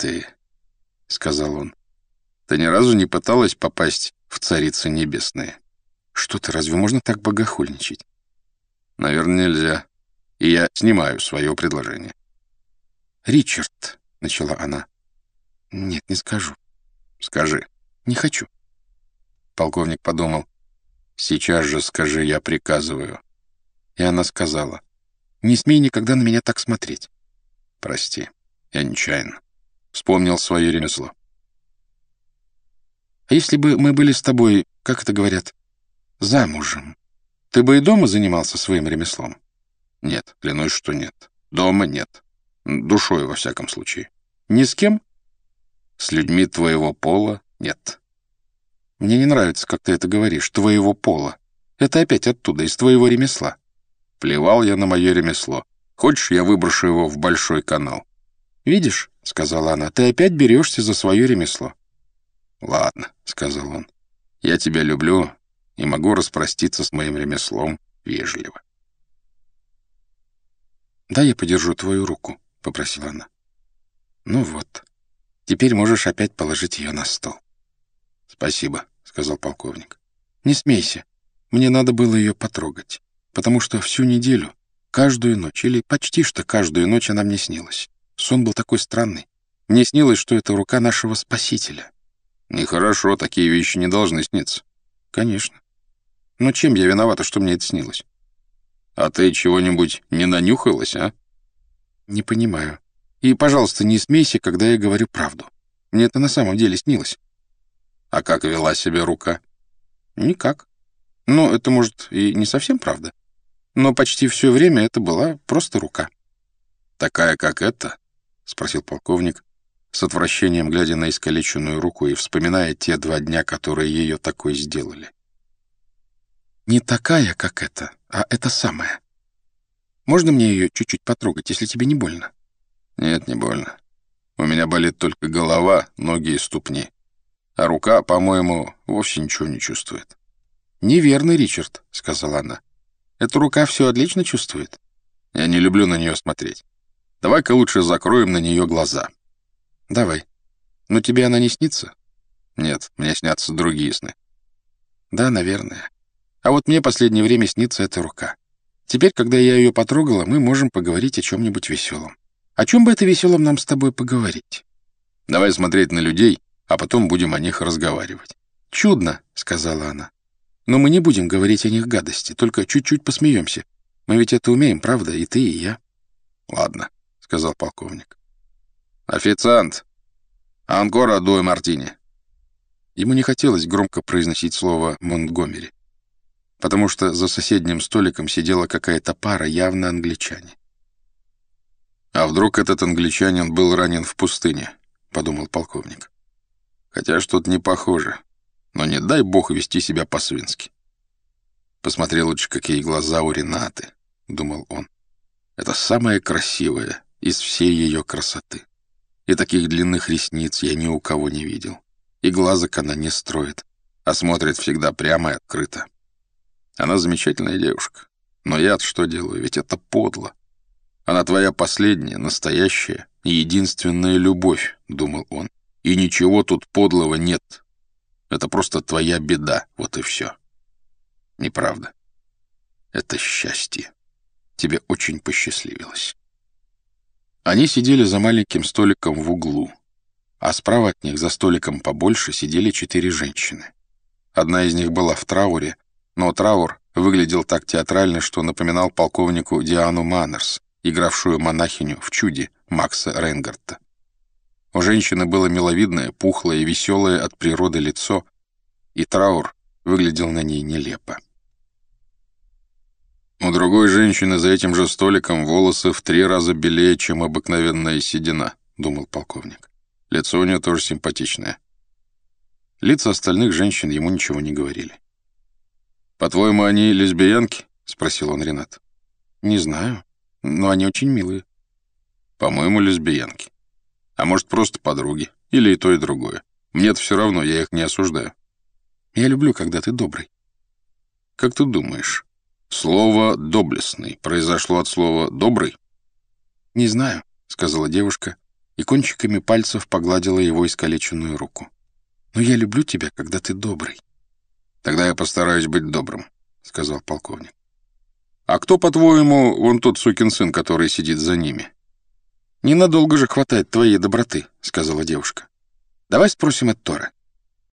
ты», — сказал он. «Ты ни разу не пыталась попасть в Царицы Небесные?» «Что ты, разве можно так богохульничать?» «Наверное, нельзя. И я снимаю свое предложение». «Ричард», — начала она. «Нет, не скажу». «Скажи». «Не хочу». Полковник подумал. «Сейчас же скажи, я приказываю». И она сказала. «Не смей никогда на меня так смотреть». «Прости, я нечаянно. Вспомнил свое ремесло». «А если бы мы были с тобой, как это говорят, замужем, ты бы и дома занимался своим ремеслом?» «Нет, клянусь, что нет. Дома нет. Душой, во всяком случае». «Ни с кем?» «С людьми твоего пола нет». «Мне не нравится, как ты это говоришь, твоего пола. Это опять оттуда, из твоего ремесла». Плевал я на мое ремесло. Хочешь, я выброшу его в большой канал? «Видишь», — сказала она, — «ты опять берешься за свое ремесло». «Ладно», — сказал он, — «я тебя люблю и могу распроститься с моим ремеслом вежливо». «Да, я подержу твою руку», — попросила она. «Ну вот, теперь можешь опять положить ее на стол». «Спасибо», — сказал полковник. «Не смейся. Мне надо было ее потрогать, потому что всю неделю, каждую ночь, или почти что каждую ночь она мне снилась. Сон был такой странный. Мне снилось, что это рука нашего Спасителя». «Нехорошо, такие вещи не должны сниться». «Конечно. Но чем я виновата, что мне это снилось?» «А ты чего-нибудь не нанюхалась, а?» «Не понимаю. И, пожалуйста, не смейся, когда я говорю правду. Мне это на самом деле снилось». «А как вела себя рука?» «Никак. Ну, это, может, и не совсем правда. Но почти все время это была просто рука». «Такая, как эта?» — спросил полковник, с отвращением глядя на искалеченную руку и вспоминая те два дня, которые ее такой сделали. «Не такая, как эта, а это самая. Можно мне ее чуть-чуть потрогать, если тебе не больно?» «Нет, не больно. У меня болит только голова, ноги и ступни. А рука, по-моему, вовсе ничего не чувствует». «Неверно, Ричард», — сказала она. «Эта рука все отлично чувствует». «Я не люблю на нее смотреть. Давай-ка лучше закроем на нее глаза». «Давай. Но тебе она не снится?» «Нет, мне снятся другие сны». «Да, наверное. А вот мне последнее время снится эта рука. Теперь, когда я ее потрогала, мы можем поговорить о чем-нибудь веселом. О чем бы это веселом нам с тобой поговорить?» «Давай смотреть на людей, а потом будем о них разговаривать». «Чудно», — сказала она. «Но мы не будем говорить о них гадости, только чуть-чуть посмеемся. Мы ведь это умеем, правда, и ты, и я». «Ладно», — сказал полковник. «Официант! Анкора дуй мартини!» Ему не хотелось громко произносить слово «Монтгомери», потому что за соседним столиком сидела какая-то пара, явно англичане. «А вдруг этот англичанин был ранен в пустыне?» — подумал полковник. «Хотя что-то не похоже. Но не дай бог вести себя по-свински». «Посмотри лучше, какие глаза у Ренаты», — думал он. «Это самое красивое из всей ее красоты». И таких длинных ресниц я ни у кого не видел. И глазок она не строит, а смотрит всегда прямо и открыто. Она замечательная девушка. Но я что делаю? Ведь это подло. Она твоя последняя, настоящая и единственная любовь, — думал он. И ничего тут подлого нет. Это просто твоя беда, вот и все. Неправда. Это счастье. Тебе очень посчастливилось. Они сидели за маленьким столиком в углу, а справа от них за столиком побольше сидели четыре женщины. Одна из них была в трауре, но траур выглядел так театрально, что напоминал полковнику Диану Маннерс, игравшую монахиню в «Чуде» Макса Рейнгартта. У женщины было миловидное, пухлое и веселое от природы лицо, и траур выглядел на ней нелепо. У другой женщины за этим же столиком волосы в три раза белее, чем обыкновенная седина, думал полковник. Лицо у нее тоже симпатичное. Лица остальных женщин ему ничего не говорили. «По-твоему, они лесбиянки?» — спросил он Ренат. «Не знаю, но они очень милые». «По-моему, лесбиянки. А может, просто подруги. Или и то, и другое. Мне-то все равно, я их не осуждаю». «Я люблю, когда ты добрый». «Как ты думаешь, Слово «доблестный» произошло от слова «добрый»? «Не знаю», — сказала девушка, и кончиками пальцев погладила его искалеченную руку. «Но я люблю тебя, когда ты добрый». «Тогда я постараюсь быть добрым», — сказал полковник. «А кто, по-твоему, вон тот сукин сын, который сидит за ними?» «Ненадолго же хватает твоей доброты», — сказала девушка. «Давай спросим Эттора».